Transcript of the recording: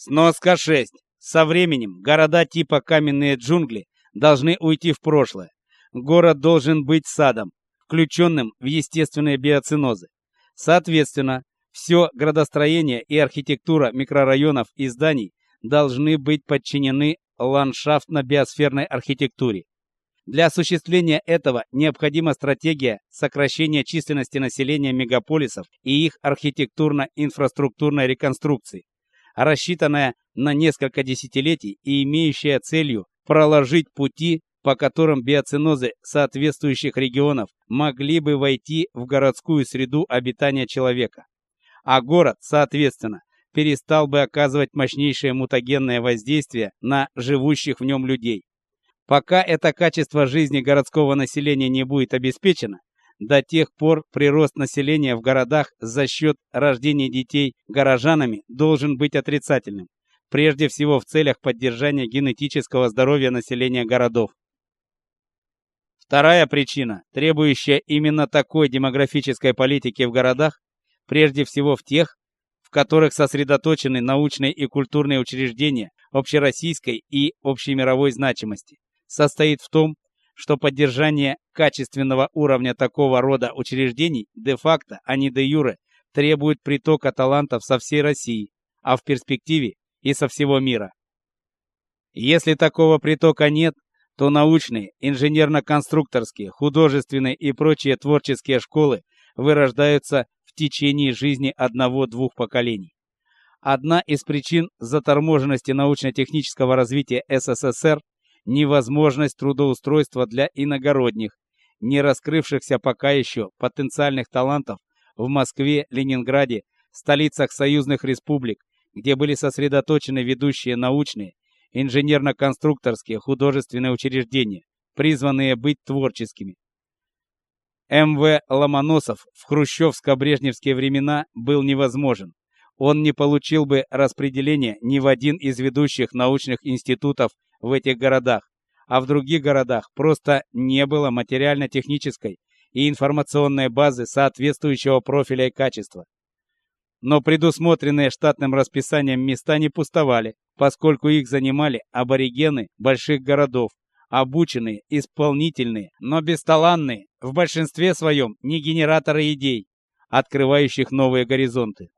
Сноска 6. Со временем города типа каменные джунгли должны уйти в прошлое. Город должен быть садом, включенным в естественные биоценозы. Соответственно, все градостроение и архитектура микрорайонов и зданий должны быть подчинены ландшафтно-биосферной архитектуре. Для осуществления этого необходима стратегия сокращения численности населения мегаполисов и их архитектурно-инфраструктурной реконструкции, рассчитанная на несколько десятилетий и имеющая целью проложить пути, по которым биоценозы соответствующих регионов могли бы войти в городскую среду обитания человека. А город, соответственно, перестал бы оказывать мощнейшее мутагенное воздействие на живущих в нем людей. Пока это качество жизни городского населения не будет обеспечено, до тех пор прирост населения в городах за счет рождения детей горожанами должен быть отрицательным, прежде всего в целях поддержания генетического здоровья населения городов. Вторая причина, требующая именно такой демографической политики в городах, прежде всего в тех, в которых сосредоточены научные и культурные учреждения общероссийской и общемировой значимости, состоит в том, что поддержание качественного уровня такого рода учреждений де-факто, а не де-юре, требует притока талантов со всей России, а в перспективе и со всего мира. Если такого притока нет, то научные, инженерно-конструкторские, художественные и прочие творческие школы вырождаются в течение жизни одного-двух поколений. Одна из причин заторможенности научно-технического развития СССР невозможность трудоустройства для иногородних, не раскрывшихся пока еще потенциальных талантов в Москве, Ленинграде, столицах союзных республик, где были сосредоточены ведущие научные, инженерно-конструкторские, художественные учреждения, призванные быть творческими. М.В. Ломоносов в хрущевско-брежневские времена был невозможен. Он не получил бы распределения ни в один из ведущих научных институтов в этих городах, а в других городах просто не было материально-технической и информационной базы соответствующего профиля и качества. Но предусмотренные штатным расписанием места не пустовали, поскольку их занимали аборигены больших городов, обученные, исполнительные, но бесталанные, в большинстве своем не генераторы идей, открывающих новые горизонты.